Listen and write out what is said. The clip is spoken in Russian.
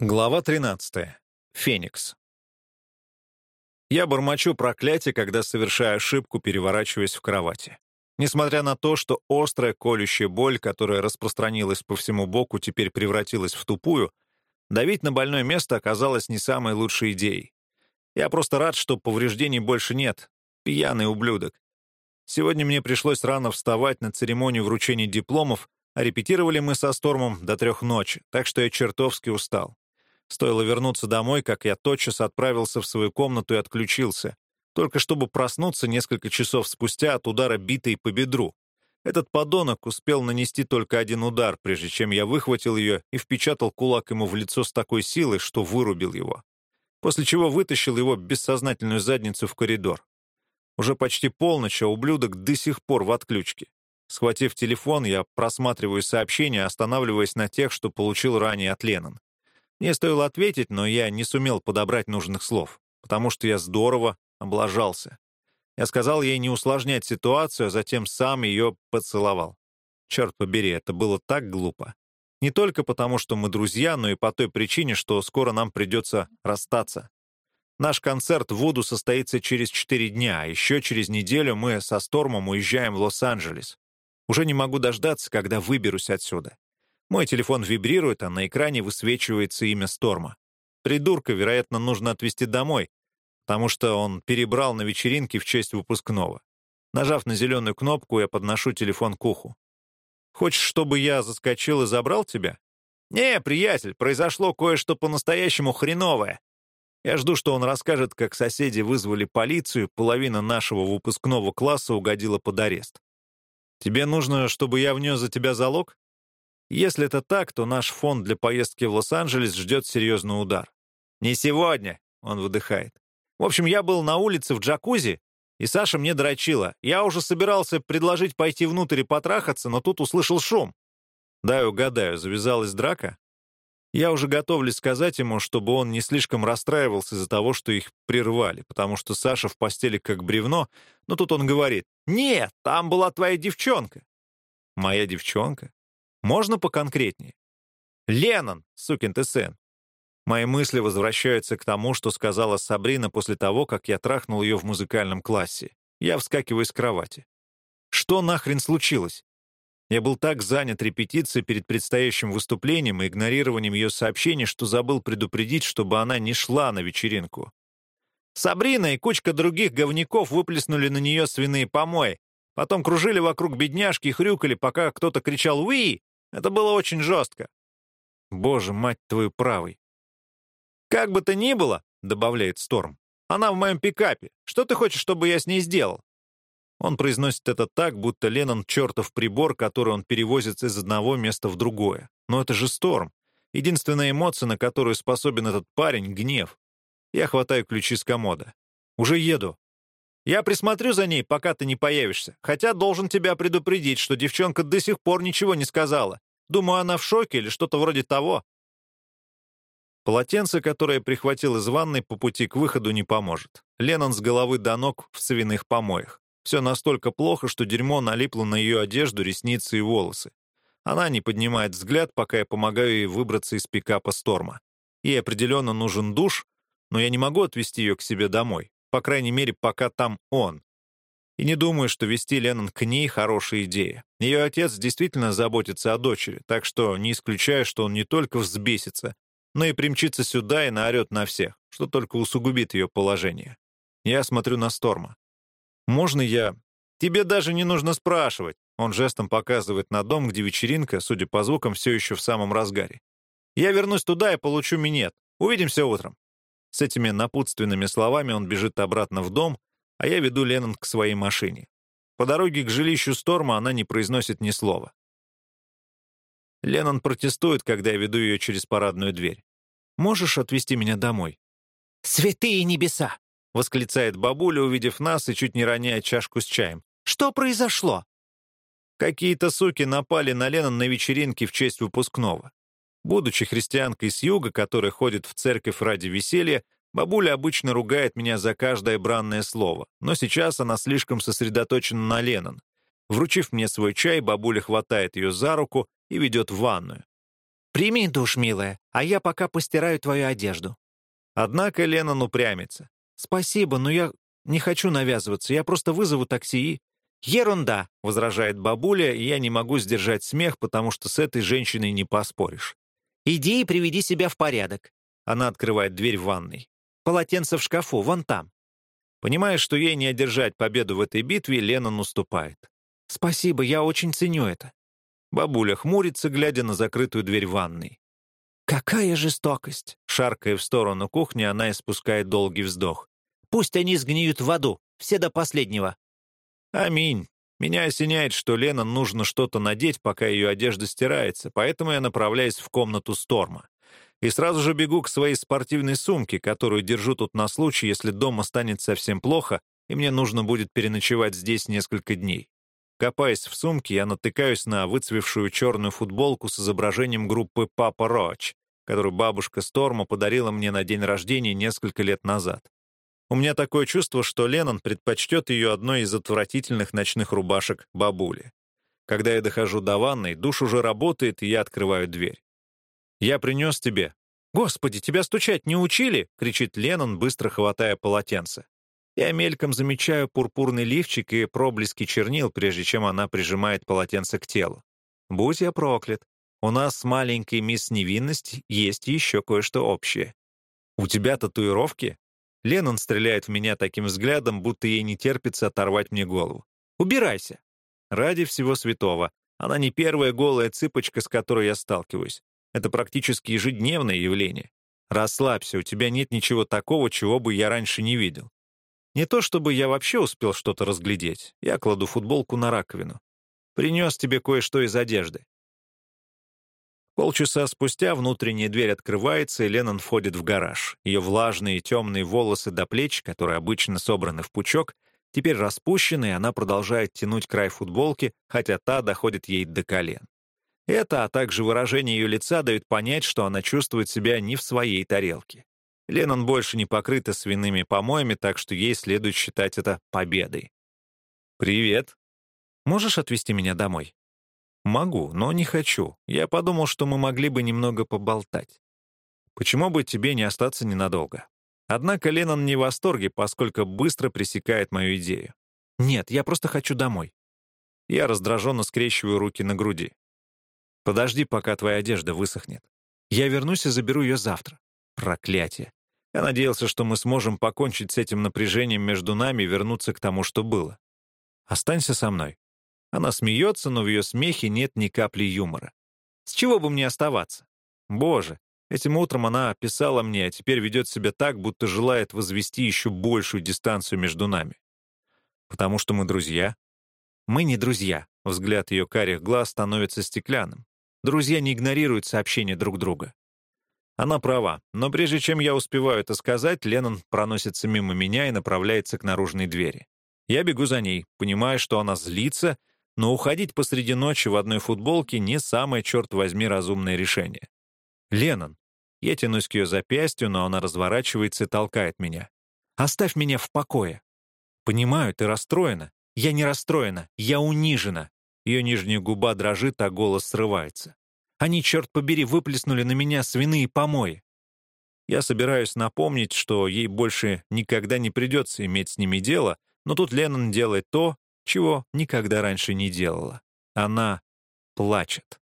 Глава 13. Феникс. Я бормочу проклятие, когда совершаю ошибку, переворачиваясь в кровати. Несмотря на то, что острая колющая боль, которая распространилась по всему боку, теперь превратилась в тупую, давить на больное место оказалось не самой лучшей идеей. Я просто рад, что повреждений больше нет. Пьяный ублюдок. Сегодня мне пришлось рано вставать на церемонию вручения дипломов, а репетировали мы со Стормом до трех ночи, так что я чертовски устал. Стоило вернуться домой, как я тотчас отправился в свою комнату и отключился, только чтобы проснуться несколько часов спустя от удара битой по бедру. Этот подонок успел нанести только один удар, прежде чем я выхватил ее и впечатал кулак ему в лицо с такой силой, что вырубил его. После чего вытащил его бессознательную задницу в коридор. Уже почти полночь, а ублюдок до сих пор в отключке. Схватив телефон, я просматриваю сообщения, останавливаясь на тех, что получил ранее от Леннон. Мне стоило ответить, но я не сумел подобрать нужных слов, потому что я здорово облажался. Я сказал ей не усложнять ситуацию, а затем сам ее поцеловал. Черт побери, это было так глупо. Не только потому, что мы друзья, но и по той причине, что скоро нам придется расстаться. Наш концерт в Вуду состоится через четыре дня, а еще через неделю мы со Стормом уезжаем в Лос-Анджелес. Уже не могу дождаться, когда выберусь отсюда. Мой телефон вибрирует, а на экране высвечивается имя Сторма. Придурка, вероятно, нужно отвезти домой, потому что он перебрал на вечеринке в честь выпускного. Нажав на зеленую кнопку, я подношу телефон к уху. «Хочешь, чтобы я заскочил и забрал тебя?» «Не, приятель, произошло кое-что по-настоящему хреновое. Я жду, что он расскажет, как соседи вызвали полицию, половина нашего выпускного класса угодила под арест. Тебе нужно, чтобы я внес за тебя залог? Если это так, то наш фонд для поездки в Лос-Анджелес ждет серьезный удар. «Не сегодня», — он выдыхает. «В общем, я был на улице в джакузи, и Саша мне дрочила. Я уже собирался предложить пойти внутрь и потрахаться, но тут услышал шум. Дай угадаю, завязалась драка? Я уже готовлюсь сказать ему, чтобы он не слишком расстраивался из-за того, что их прервали, потому что Саша в постели как бревно, но тут он говорит, «Нет, там была твоя девчонка». «Моя девчонка? Можно поконкретнее? Леннон, сукин ты сын. Мои мысли возвращаются к тому, что сказала Сабрина после того, как я трахнул ее в музыкальном классе. Я вскакиваю с кровати. Что нахрен случилось? Я был так занят репетицией перед предстоящим выступлением и игнорированием ее сообщений, что забыл предупредить, чтобы она не шла на вечеринку. Сабрина и кучка других говняков выплеснули на нее свиные помои. Потом кружили вокруг бедняжки и хрюкали, пока кто-то кричал «Уи!», это было очень жестко. Боже, мать твою правой. «Как бы то ни было», — добавляет Сторм, — «она в моем пикапе. Что ты хочешь, чтобы я с ней сделал?» Он произносит это так, будто Леннон — чертов прибор, который он перевозит из одного места в другое. Но это же Сторм. Единственная эмоция, на которую способен этот парень — гнев. Я хватаю ключи с комода. «Уже еду». «Я присмотрю за ней, пока ты не появишься. Хотя должен тебя предупредить, что девчонка до сих пор ничего не сказала. Думаю, она в шоке или что-то вроде того. Полотенце, которое прихватил из ванной по пути к выходу, не поможет. Леннон с головы до ног в свиных помоях. Все настолько плохо, что дерьмо налипло на ее одежду, ресницы и волосы. Она не поднимает взгляд, пока я помогаю ей выбраться из пикапа Сторма. Ей определенно нужен душ, но я не могу отвезти ее к себе домой. По крайней мере, пока там он. И не думаю, что вести Леннон к ней — хорошая идея. Ее отец действительно заботится о дочери, так что не исключаю, что он не только взбесится, но и примчится сюда и наорет на всех, что только усугубит ее положение. Я смотрю на Сторма. «Можно я...» «Тебе даже не нужно спрашивать». Он жестом показывает на дом, где вечеринка, судя по звукам, все еще в самом разгаре. «Я вернусь туда и получу минет. Увидимся утром». С этими напутственными словами он бежит обратно в дом, а я веду Леннон к своей машине. По дороге к жилищу Сторма она не произносит ни слова. Леннон протестует, когда я веду ее через парадную дверь. «Можешь отвезти меня домой?» «Святые небеса!» — восклицает бабуля, увидев нас и чуть не роняя чашку с чаем. «Что произошло?» Какие-то суки напали на Леннон на вечеринке в честь выпускного. Будучи христианкой с юга, которая ходит в церковь ради веселья, Бабуля обычно ругает меня за каждое бранное слово, но сейчас она слишком сосредоточена на Леннон. Вручив мне свой чай, бабуля хватает ее за руку и ведет в ванную. «Прими душ, милая, а я пока постираю твою одежду». Однако Леннон упрямится. «Спасибо, но я не хочу навязываться, я просто вызову такси и...» «Ерунда», — возражает бабуля, и я не могу сдержать смех, потому что с этой женщиной не поспоришь. «Иди и приведи себя в порядок». Она открывает дверь в ванной. «Полотенце в шкафу, вон там». Понимая, что ей не одержать победу в этой битве, Лена наступает. «Спасибо, я очень ценю это». Бабуля хмурится, глядя на закрытую дверь ванной. «Какая жестокость!» Шаркая в сторону кухни, она испускает долгий вздох. «Пусть они сгниют в аду, все до последнего». «Аминь. Меня осеняет, что Лена нужно что-то надеть, пока ее одежда стирается, поэтому я направляюсь в комнату Сторма. И сразу же бегу к своей спортивной сумке, которую держу тут на случай, если дома станет совсем плохо, и мне нужно будет переночевать здесь несколько дней. Копаясь в сумке, я натыкаюсь на выцвевшую черную футболку с изображением группы «Папа Роч», которую бабушка Сторма подарила мне на день рождения несколько лет назад. У меня такое чувство, что Леннон предпочтет ее одной из отвратительных ночных рубашек бабули. Когда я дохожу до ванной, душ уже работает, и я открываю дверь. «Я принес тебе». «Господи, тебя стучать не учили?» — кричит Леннон, быстро хватая полотенце. Я мельком замечаю пурпурный лифчик и проблески чернил, прежде чем она прижимает полотенце к телу. Будь я проклят. У нас с маленькой мисс Невинность есть еще кое-что общее. У тебя татуировки? Леннон стреляет в меня таким взглядом, будто ей не терпится оторвать мне голову. «Убирайся!» Ради всего святого. Она не первая голая цыпочка, с которой я сталкиваюсь. Это практически ежедневное явление. Расслабься, у тебя нет ничего такого, чего бы я раньше не видел. Не то чтобы я вообще успел что-то разглядеть. Я кладу футболку на раковину. Принес тебе кое-что из одежды. Полчаса спустя внутренняя дверь открывается, и Леннон входит в гараж. Ее влажные темные волосы до плеч, которые обычно собраны в пучок, теперь распущены, и она продолжает тянуть край футболки, хотя та доходит ей до колен. Это, а также выражение ее лица дают понять, что она чувствует себя не в своей тарелке. Леннон больше не покрыта свиными помоями, так что ей следует считать это победой. «Привет. Можешь отвезти меня домой?» «Могу, но не хочу. Я подумал, что мы могли бы немного поболтать. Почему бы тебе не остаться ненадолго?» Однако Леннон не в восторге, поскольку быстро пресекает мою идею. «Нет, я просто хочу домой». Я раздраженно скрещиваю руки на груди. «Подожди, пока твоя одежда высохнет. Я вернусь и заберу ее завтра. Проклятие. Я надеялся, что мы сможем покончить с этим напряжением между нами и вернуться к тому, что было. Останься со мной. Она смеется, но в ее смехе нет ни капли юмора. С чего бы мне оставаться? Боже, этим утром она писала мне, а теперь ведет себя так, будто желает возвести еще большую дистанцию между нами. Потому что мы друзья? Мы не друзья. Взгляд ее карих глаз становится стеклянным. Друзья не игнорируют сообщения друг друга. Она права, но прежде чем я успеваю это сказать, Леннон проносится мимо меня и направляется к наружной двери. Я бегу за ней, понимая, что она злится, но уходить посреди ночи в одной футболке не самое, черт возьми, разумное решение. «Леннон!» Я тянусь к ее запястью, но она разворачивается и толкает меня. «Оставь меня в покое!» «Понимаю, ты расстроена. Я не расстроена, я унижена!» Ее нижняя губа дрожит, а голос срывается. «Они, черт побери, выплеснули на меня свиные помои!» Я собираюсь напомнить, что ей больше никогда не придется иметь с ними дело, но тут Леннон делает то, чего никогда раньше не делала. Она плачет.